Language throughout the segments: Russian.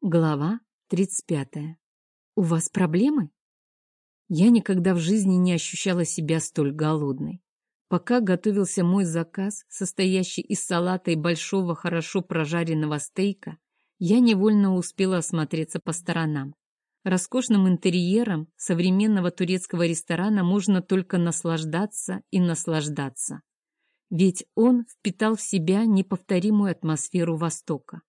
Глава 35. У вас проблемы? Я никогда в жизни не ощущала себя столь голодной. Пока готовился мой заказ, состоящий из салата и большого хорошо прожаренного стейка, я невольно успела осмотреться по сторонам. Роскошным интерьером современного турецкого ресторана можно только наслаждаться и наслаждаться. Ведь он впитал в себя неповторимую атмосферу Востока.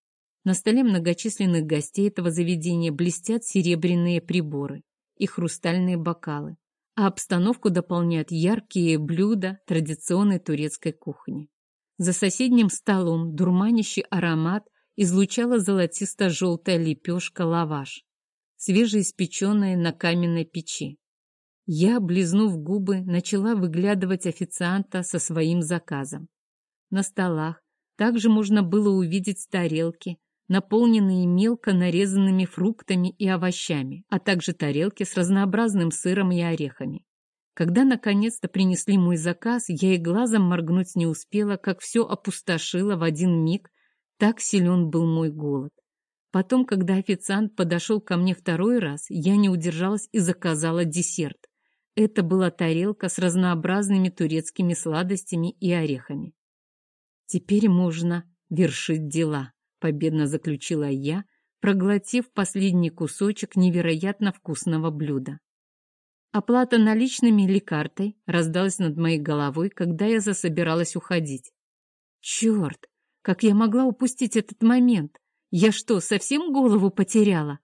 На столе многочисленных гостей этого заведения блестят серебряные приборы и хрустальные бокалы, а обстановку дополняют яркие блюда традиционной турецкой кухни. За соседним столом дурманящий аромат излучала золотисто-желтая лепешка-лаваш, свежеиспеченная на каменной печи. Я, облизнув губы, начала выглядывать официанта со своим заказом. На столах также можно было увидеть тарелки, наполненные мелко нарезанными фруктами и овощами, а также тарелки с разнообразным сыром и орехами. Когда наконец-то принесли мой заказ, я и глазом моргнуть не успела, как все опустошило в один миг, так силен был мой голод. Потом, когда официант подошел ко мне второй раз, я не удержалась и заказала десерт. Это была тарелка с разнообразными турецкими сладостями и орехами. Теперь можно вершить дела. Победно заключила я, проглотив последний кусочек невероятно вкусного блюда. Оплата наличными или картой раздалась над моей головой, когда я засобиралась уходить. Черт, как я могла упустить этот момент? Я что, совсем голову потеряла?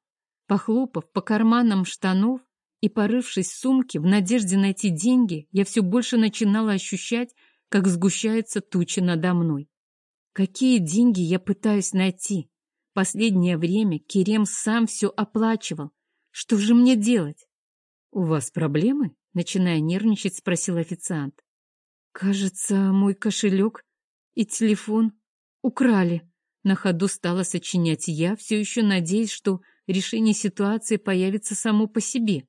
Похлопав по карманам штанов и порывшись в сумке в надежде найти деньги, я все больше начинала ощущать, как сгущается туча надо мной. Какие деньги я пытаюсь найти? Последнее время Керем сам все оплачивал. Что же мне делать? У вас проблемы? Начиная нервничать, спросил официант. Кажется, мой кошелек и телефон украли. На ходу стала сочинять я, все еще надеясь, что решение ситуации появится само по себе.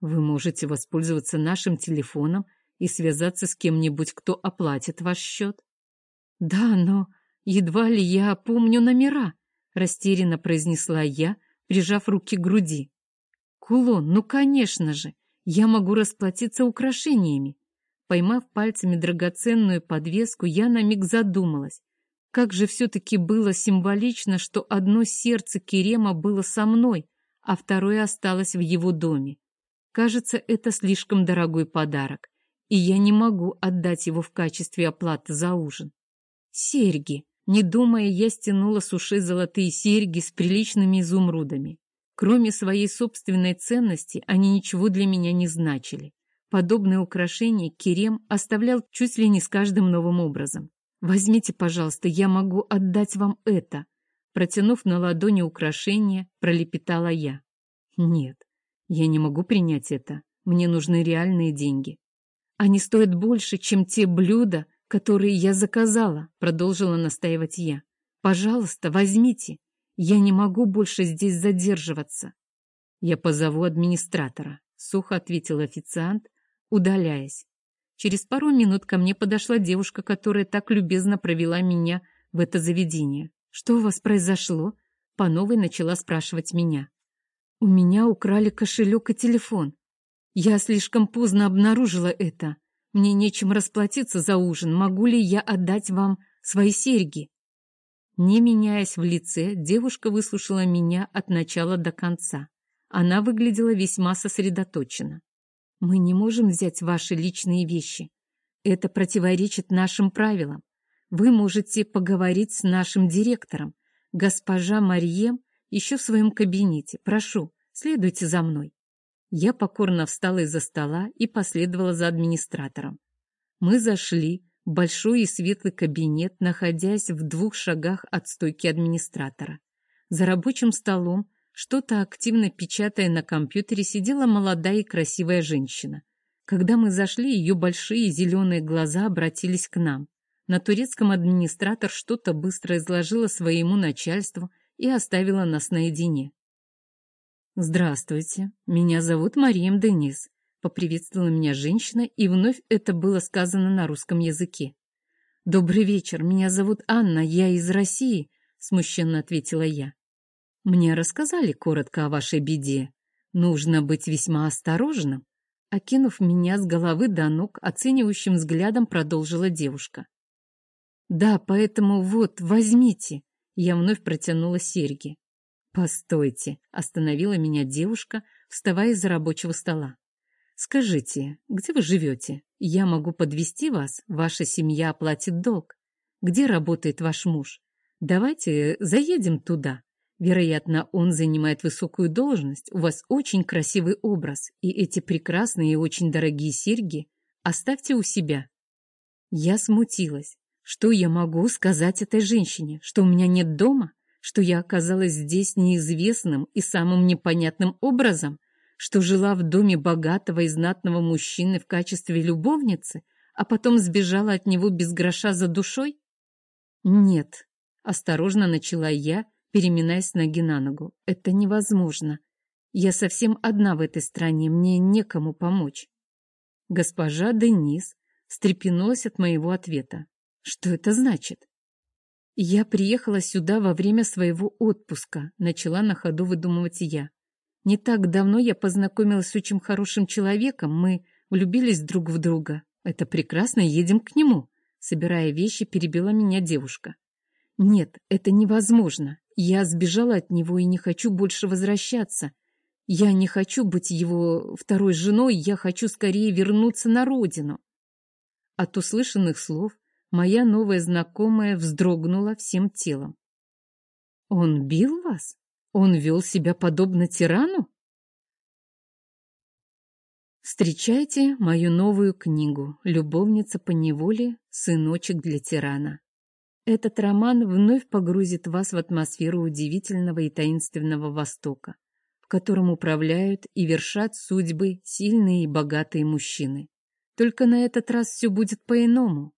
Вы можете воспользоваться нашим телефоном и связаться с кем-нибудь, кто оплатит ваш счет. «Да, но едва ли я помню номера», — растерянно произнесла я, прижав руки к груди. «Кулон, ну, конечно же, я могу расплатиться украшениями». Поймав пальцами драгоценную подвеску, я на миг задумалась. Как же все-таки было символично, что одно сердце Керема было со мной, а второе осталось в его доме. Кажется, это слишком дорогой подарок, и я не могу отдать его в качестве оплаты за ужин. Серьги. Не думая, я стянула с ушей золотые серьги с приличными изумрудами. Кроме своей собственной ценности, они ничего для меня не значили. Подобные украшения Керем оставлял чуть ли не с каждым новым образом. «Возьмите, пожалуйста, я могу отдать вам это». Протянув на ладони украшение, пролепетала я. «Нет, я не могу принять это. Мне нужны реальные деньги. Они стоят больше, чем те блюда, которые я заказала», — продолжила настаивать я. «Пожалуйста, возьмите. Я не могу больше здесь задерживаться». «Я позову администратора», — сухо ответил официант, удаляясь. Через пару минут ко мне подошла девушка, которая так любезно провела меня в это заведение. «Что у вас произошло?» По новой начала спрашивать меня. «У меня украли кошелек и телефон. Я слишком поздно обнаружила это. Мне нечем расплатиться за ужин. Могу ли я отдать вам свои серьги?» Не меняясь в лице, девушка выслушала меня от начала до конца. Она выглядела весьма сосредоточенно. «Мы не можем взять ваши личные вещи. Это противоречит нашим правилам. Вы можете поговорить с нашим директором. Госпожа Марьем еще в своем кабинете. Прошу, следуйте за мной». Я покорно встала из-за стола и последовала за администратором. Мы зашли в большой и светлый кабинет, находясь в двух шагах от стойки администратора. За рабочим столом, что-то активно печатая на компьютере, сидела молодая и красивая женщина. Когда мы зашли, ее большие зеленые глаза обратились к нам. На турецком администратор что-то быстро изложила своему начальству и оставила нас наедине. «Здравствуйте, меня зовут Марием Денис», — поприветствовала меня женщина, и вновь это было сказано на русском языке. «Добрый вечер, меня зовут Анна, я из России», — смущенно ответила я. Мне рассказали коротко о вашей беде. Нужно быть весьма осторожным. Окинув меня с головы до ног, оценивающим взглядом продолжила девушка. Да, поэтому вот, возьмите. Я вновь протянула серьги. Постойте, остановила меня девушка, вставая из-за рабочего стола. Скажите, где вы живете? Я могу подвести вас, ваша семья оплатит долг. Где работает ваш муж? Давайте заедем туда. Вероятно, он занимает высокую должность, у вас очень красивый образ, и эти прекрасные и очень дорогие серьги оставьте у себя. Я смутилась. Что я могу сказать этой женщине? Что у меня нет дома? Что я оказалась здесь неизвестным и самым непонятным образом? Что жила в доме богатого и знатного мужчины в качестве любовницы, а потом сбежала от него без гроша за душой? Нет, осторожно начала я, переминаясь ноги на ногу. Это невозможно. Я совсем одна в этой стране, мне некому помочь. Госпожа Денис встрепенулась от моего ответа. Что это значит? Я приехала сюда во время своего отпуска, начала на ходу выдумывать я. Не так давно я познакомилась с очень хорошим человеком, мы влюбились друг в друга. Это прекрасно, едем к нему. Собирая вещи, перебила меня девушка. Нет, это невозможно. Я сбежала от него и не хочу больше возвращаться. Я не хочу быть его второй женой, я хочу скорее вернуться на родину. От услышанных слов моя новая знакомая вздрогнула всем телом. Он бил вас? Он вел себя подобно тирану? Встречайте мою новую книгу «Любовница по неволе. Сыночек для тирана». Этот роман вновь погрузит вас в атмосферу удивительного и таинственного Востока, в котором управляют и вершат судьбы сильные и богатые мужчины. Только на этот раз все будет по-иному.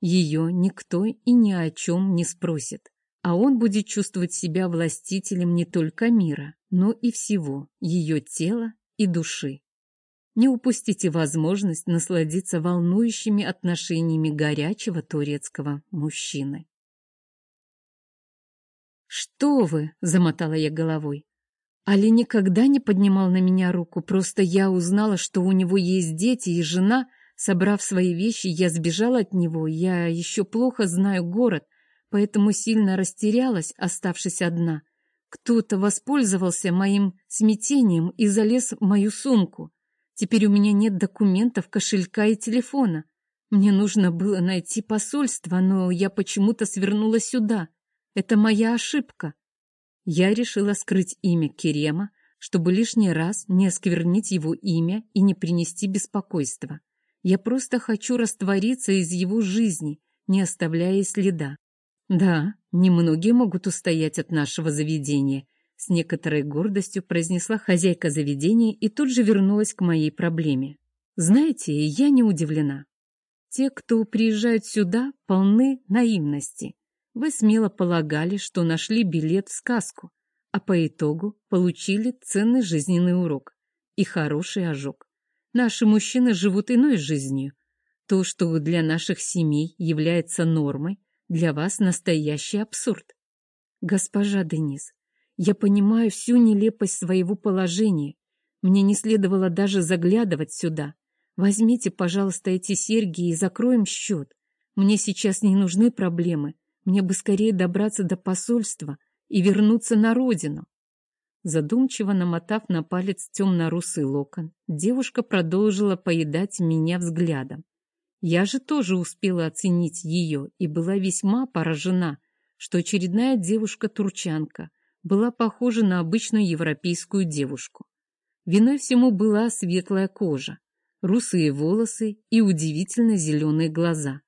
Ее никто и ни о чем не спросит, а он будет чувствовать себя властителем не только мира, но и всего, ее тела и души. Не упустите возможность насладиться волнующими отношениями горячего турецкого мужчины. «Что вы?» — замотала я головой. Али никогда не поднимал на меня руку, просто я узнала, что у него есть дети и жена. Собрав свои вещи, я сбежала от него. Я еще плохо знаю город, поэтому сильно растерялась, оставшись одна. Кто-то воспользовался моим смятением и залез в мою сумку. Теперь у меня нет документов, кошелька и телефона. Мне нужно было найти посольство, но я почему-то свернула сюда. Это моя ошибка. Я решила скрыть имя Керема, чтобы лишний раз не осквернить его имя и не принести беспокойства. Я просто хочу раствориться из его жизни, не оставляя следа. Да, немногие могут устоять от нашего заведения, с некоторой гордостью произнесла хозяйка заведения и тут же вернулась к моей проблеме. Знаете, я не удивлена. Те, кто приезжают сюда, полны наивности. Вы смело полагали, что нашли билет в сказку, а по итогу получили ценный жизненный урок и хороший ожог. Наши мужчины живут иной жизнью. То, что для наших семей является нормой, для вас настоящий абсурд. Госпожа Денис, я понимаю всю нелепость своего положения. Мне не следовало даже заглядывать сюда. Возьмите, пожалуйста, эти серьги и закроем счет. Мне сейчас не нужны проблемы. Мне бы скорее добраться до посольства и вернуться на родину. Задумчиво намотав на палец темно-русый локон, девушка продолжила поедать меня взглядом. Я же тоже успела оценить ее и была весьма поражена, что очередная девушка-турчанка была похожа на обычную европейскую девушку. Виной всему была светлая кожа, русые волосы и удивительно зеленые глаза.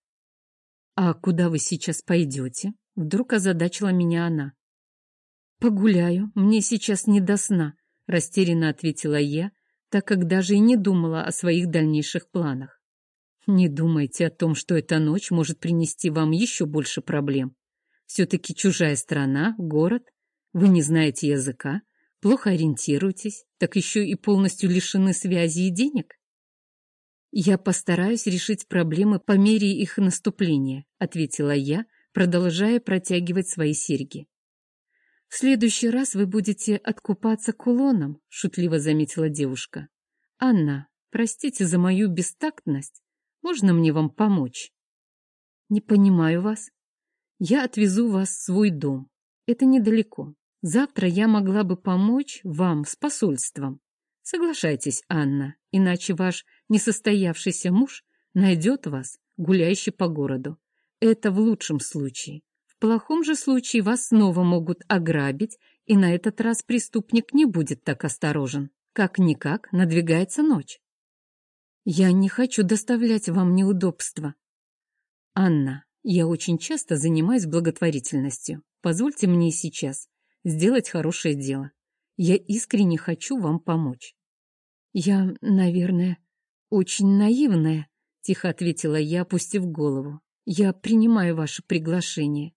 «А куда вы сейчас пойдете?» Вдруг озадачила меня она. «Погуляю, мне сейчас не до сна», — растерянно ответила я, так как даже и не думала о своих дальнейших планах. «Не думайте о том, что эта ночь может принести вам еще больше проблем. Все-таки чужая страна, город, вы не знаете языка, плохо ориентируетесь, так еще и полностью лишены связи и денег. «Я постараюсь решить проблемы по мере их наступления», — ответила я, продолжая протягивать свои серьги. В следующий раз вы будете откупаться кулоном, шутливо заметила девушка. Анна, простите за мою бестактность. Можно мне вам помочь? Не понимаю вас. Я отвезу вас в свой дом. Это недалеко. Завтра я могла бы помочь вам с посольством. Соглашайтесь, Анна, иначе ваш несостоявшийся муж найдет вас, гуляющий по городу. Это в лучшем случае. Плохом же случае вас снова могут ограбить, и на этот раз преступник не будет так осторожен. Как-никак надвигается ночь. Я не хочу доставлять вам неудобства. Анна, я очень часто занимаюсь благотворительностью. Позвольте мне сейчас сделать хорошее дело. Я искренне хочу вам помочь. Я, наверное, очень наивная, тихо ответила я, опустив голову. Я принимаю ваше приглашение.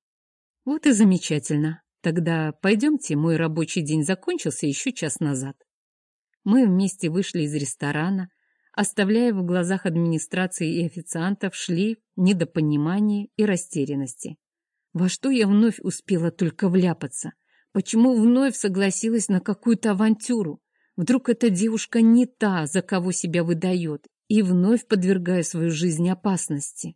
Вот и замечательно. Тогда пойдемте, мой рабочий день закончился еще час назад. Мы вместе вышли из ресторана, оставляя в глазах администрации и официантов шлейф недопонимания и растерянности. Во что я вновь успела только вляпаться? Почему вновь согласилась на какую-то авантюру? Вдруг эта девушка не та, за кого себя выдает, и вновь подвергаю свою жизнь опасности?